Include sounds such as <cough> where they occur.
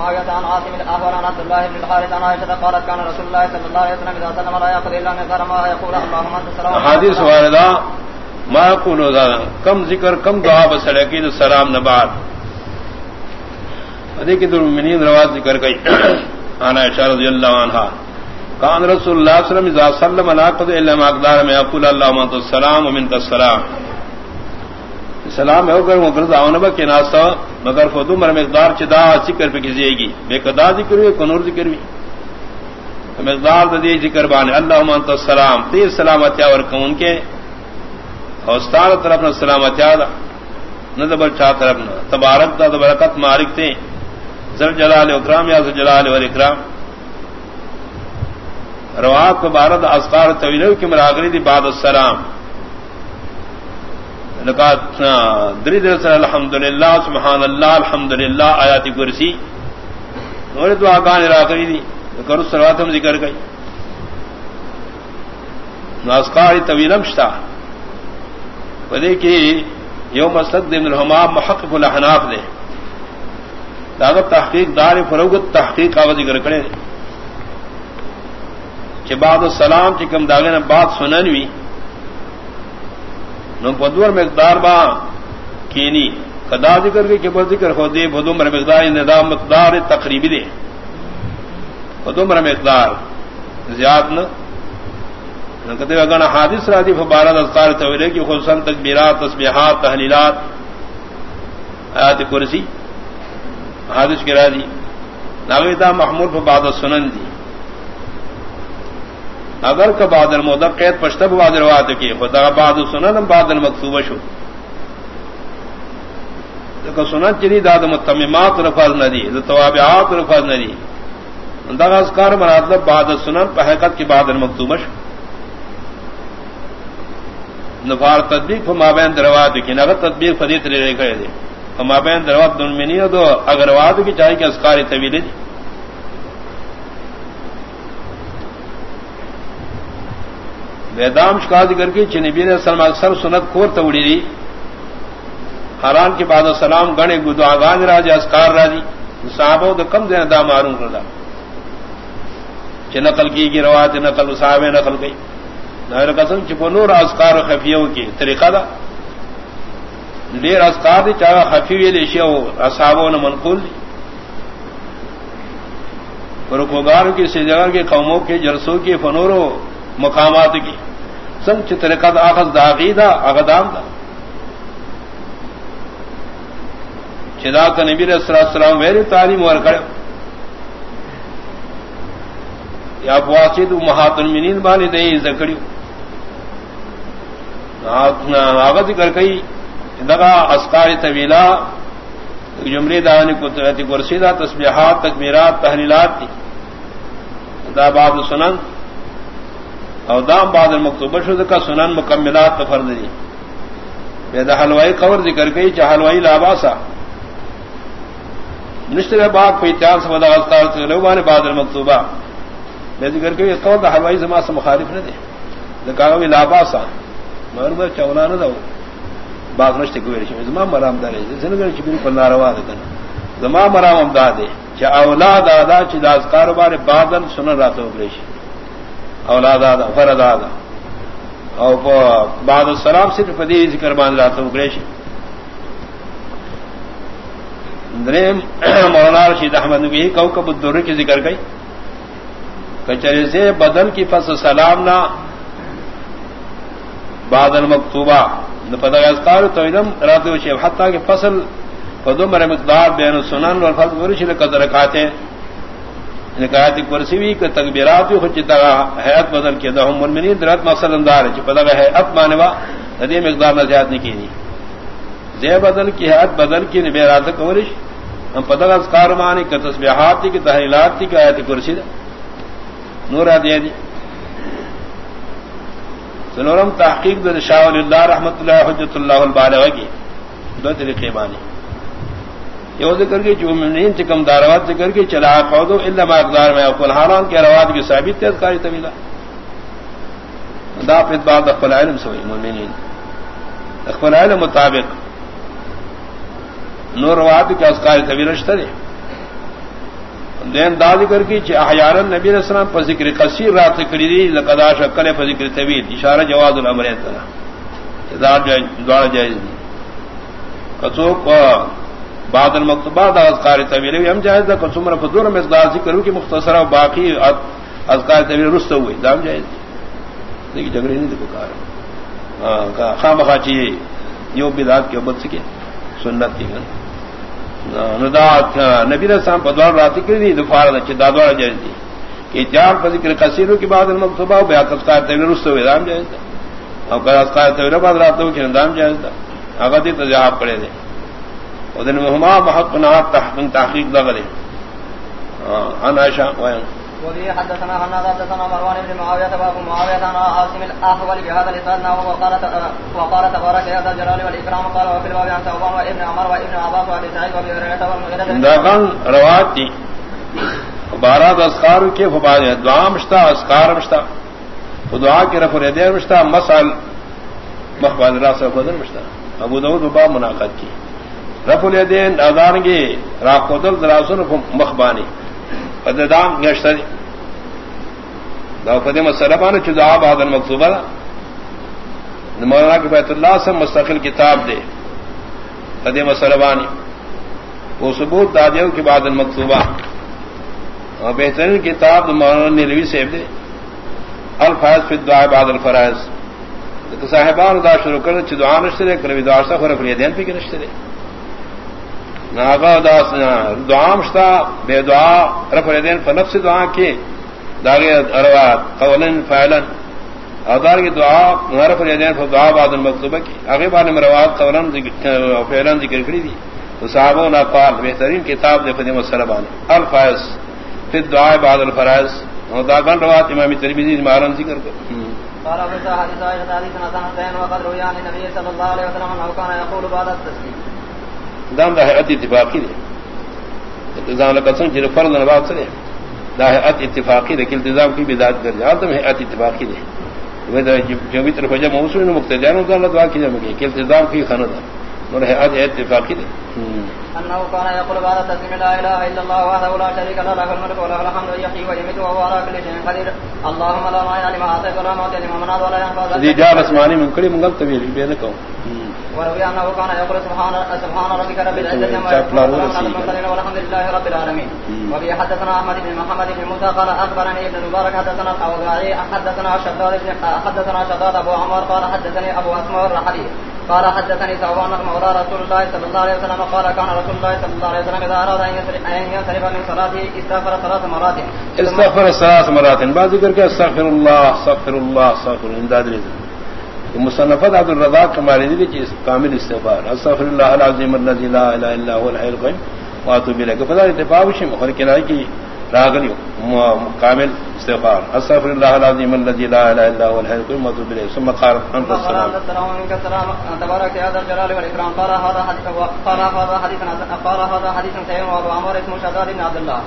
معاوية عن عاصم الأحور عن عبد الله بن الحارث، عن عائشة قالت كان رسول الله صلى الله عليه وسلم إذا سلم لا يقضي إلا مقدار ما يقول اللهم أنت السلام حدیث واردہ ما يقول کم ذکر، کم دعا بسڑکی السلام نبار ادھے کی المؤمنین رواز ذکر گئی انا <clears throat> عائشہ رضی اللہ عنہا، کان رسول اللہ صلی اللہ علیہ وسلم اذا سلم لا يقضي الا مقدار ما يقول اللهم انت السلام ومنك السلام. سلام ہے اگر وہ گرد آؤں کے ناسا مگر فدو مر مقدار چدا ذکر پہ کسی گی بے قدا ذکر ہوئی، کنور ذکر ہوئی۔ مقدار دے ذکر بانے۔ اللہ منت السلام۔ تیر سلامتیا اور کون کے اوستار طرف نہ سلامتیا دا۔ نہ دبر چاہ طرف نہ تبارک دا برکت مارک تھے زر جلال اکرام یا زر جلال اور اکرام روات کو بارد اسکار طویل کی مراغری دی بعد السلام۔ دری در سر الحمد للہ سبحان اللہ الحمد للہ آیاتی کرسی۔ اور تو آگان راکری دی، کرو سروات ہم ذکر گئی ناسکار طویلم شتا۔ پدے کی یو مسلک دن الحمام محقق الحناف دے۔ دعوت تحقیق دار فروغت تحقیق کا ذکر کرے کہ بعد السلام چکم داغے نے بات سنن سننوی نو بدور مقدار با کینی. کدا ذکر کے کبر ذکر ہو دے بدو مر مقدار یعنی نظام مقدار تقریبی دے بدو مر مقدار زیاد نہ کہتے اگر حادث راضی فبارہ اذکار طویلے کی خصوصاً تکبیرات، تسبیحات، تحلیلات، آیات کرسی. حادث کی راضی ناغیتا محمود فباد سنن دی. اگر کا بادل مودب قید پشتب بادل واد کی خدا باد سنن بادل مکتوب شو. سنن چلی داد متمات رفاظ ندی توابعات رفاظ ندی دغاسکار مرادب باد سنن پہکت کی بادل مکتوب شو. نفار تدبیق مابین دروات کی نگر تدبیق فدیت لے گئے دے مابین دروات دن میں نہیں دو، اگر واد کی چاہیے کہ اسکاری طویل دی ویدام شکا ذکر کی چنبی نے سلم اکثر سنت کور توڑی دی حران کے بعد السلام گنے گدو آگان راج، اسکار راجی صحابہ تو کم دین دا معروم کردا چ نقل کی گی، روایت نقل، صحابہ نقل گئی نہ قسم چپ نور اسکار خفیوں کی طریقہ دا۔ دیر اسکار دی چاہا خفی دی شیو اصحابوں نے منقول دی۔ رکوگار کی سجگار کے قوموں کے جلسوں کی، فنوروں مقامات کی۔ سنگ چتر قد آخذ داغی دا اغدام دا چدا کا نبی علیہ السلام میری تعلیم اور کرے یا واسد محات المنین بانی دے زکڑی آغت کر کئی دگا اسکار طویلا جمری دانی قدرتی کرسیدہ تسبیحات تکمیرات تحلیلات تھی دا باب سنن۔ او دام بعد المکتوبہ شد کا سنن مکملات تو فرض دی بے دا حلوائی خبر ذکر گئی چاہ حلوائی لاباسا نشتر باغ پہ اتحاد سے بدا اذکار سے لوگانے بعد المکتوبہ بے ذکر گئی قول دا حلوائی زما سے مخالف نہ دے دکھا لاباسا مگر میں چولا نہ دو باغ نشتے کوئی رشی زما مرام دار ہے زندگی چبیر پر ناروا دے زما مرام امداد ہے چا اولاد آدھا چی دا اذکار بارے بعدن سنن راتو گریشی اولاد آدھا، فرد آدھا۔ او بعد السلام صرف فدی ذکر باندھ رہا تو گریش مولانا رشید احمد نبی کو کب الدر کی ذکر گئی کچرے سے بدن کی فصل سلام نہ بادل مکتوبہ پتہ اسکار تو علم رات حتیٰ کہ فصل فدم مقدار بین سنن اور فصل ورش قدر کاتے ہیں۔ یعنی نکایت کرسی بھی کہ تکبیرات بھی خوش چتا حیات بدل کے دہم منمنی درت مسل اندار ہے پتہ ہے اب مانوا ندی مقدار نہ زیاد نہیں کی زی بدل کی حیات بدل کی نبیرات کورش ہم پتہ اسکار مانی کہ تسبیحات کی تحریلات کی آیت کرسی نور دیا دی جی۔ سنورم تحقیق در شاہ اللہ رحمت اللہ حجت اللہ البالغ کی۔ دو طریقے بانی یہ ذکر کے جو منین چکم داروات ذکر کے چلا پودو اللہ مقدار میں اقبال حالان کے روات کی ثابت تیز کاری طویلا دا پت بات اقبال علم سوئی مومنین۔ اقبال علم مطابق۔ نور روات کے اسکار طویل رشتہ دے۔ دین داد کر کی چہ احیارن نبی علیہ السلام پر ذکر قصیر رات کری دی لقدا شکل پر ذکر طویل۔ اشارہ جواز الامر ہے تنا ذات دوڑ جائز دی۔ کڅوک بعد المکتوبات اذکار طویل ہم جائز دا کڅومر فدور میں دا ذکر کی مختصر و باقی اذکار طویل رست ہوئی دام جائز دیکھ جگڑی نہیں دیکھو کار. خام خاچی یو بدات کے بد سکے سنت کی تھی ہاں، ہاں، نبی رسام پدوار راتی کری دی دفار دا چی دادوار جائز دی کہ جان پر ذکر قصیروں کی بعد المقتبہ بیا قصقار تیویر رست ہوئے. دام جائز دا اور قصقار تیویر بعد راتوں کی ندام جائز دا اگر دی تجاہب پڑے دے. اور دن مہما محق نات تحقیق تحقیق لگلے انا شاہ وائن وبه حدثنا حناد حدثنا مروان بن معاوية باب معاوية عن عاصم الأحول بهذا الإسناد وقال وقال تبارك يا ذا الجلال والإكرام قال وفي الباب عن ثوبان وابن عمر وابن عباس وابي سعيد وابي هريرة والمغيرة. داغن روات دي بارات اسکار کے فباد دعا مشتا اسکار مشتا دعا کے رف الدین مشتا مسل مخبال راس مشتا ابو داود باب مناقت کی. رف الدین ادان گے راک دراسن مخبانی پدام گشتر دا پدے مسلمان چدا بادن مقصوبہ مولانا کے بیت اللہ سے مستقل کتاب دے. پدے مسلمانی وہ ثبوت دادیو کی بادن مقصوبہ اور بہترین کتاب مولانا نیلوی سے دے. الفاظ فی دعا بعد الفرائض. صاحبان دا شروع کر چدعا نشترے کروی دعا سا خورک دین پی کے نشترے ناگا داس دعا مشتا بے دعا رف دین فنف سے دعا کی داغے اروا قولن فعلن ادار کی دعا رف دین دعا بعد المکتوبہ کی آگے بعد میں روات قولن فعلن ذکر کری دی تو صحابہ نا قال بہترین کتاب دے فدیم السلام الفائز پھر دعا بعد الفرائض اور داغن روات امام ترمذی مارن ذکر کر قال ابو سعد حديث حديث حسن وقد روي عن النبي صلى الله عليه وسلم انه كان يقول بعد التسليم دام دا حیعت اتفاقی دے. التزام لقسم جر فرض نبات سے دا حیعت اتفاقی دے التزام کی بدات کر جائے آدم حیعت اتفاقی دے. جو بھی طرف جب موصول مقتدیان ہوتا اللہ دعا کی جائے کہ التزام کی خند ہے اور حیعت اتفاقی دے. انه كان يقول بعد تسليم لا اله الا الله وحده لا شريك له له الملك وله الحمد يحيي ويميت وهو على كل شيء قدير اللهم لا مانع لما اعطيت ولا معطي لما منعت ولا ينفع ذي جاء اسماني من كل من به بينكم وروي انه كان يقول سبحان سبحان ربك رب العزه عما يصفون والحمد لله رب العالمين وبه حدثنا احمد بن محمد بن موسى قال اخبرني ابن المبارك حدثنا الاوزاعي حدثنا شداد حدثنا شداد ابو عمر قال حدثني ابو اسماء الرحلي قال حدثني ثوبان مولى رسول الله صلى الله عليه وسلم قال كان رسول الله صلى الله عليه وسلم اذا اراد ان ينصرف من صلاته استغفر ثلاث مرات استغفر ثلاث مرات بعد ذكر کے استغفر الله استغفر الله استغفر الله مصنفت عبد الرضا کمال دی کہ کامل استغفار. استغفر الله العظیم الذي لا اله الا هو الحي القيوم واتوب الیہ. فلا اتفاق شی مخر کنائی کی راغلی کامل استغفار. استغفر الله العظیم الذي لا اله الا هو الحي القيوم واتوب الیہ. ثم قال انت السلام تبارك يا ذا الجلال والاكرام قال هذا حديث قال هذا حديث قال هذا حديث شداد بن عبد الله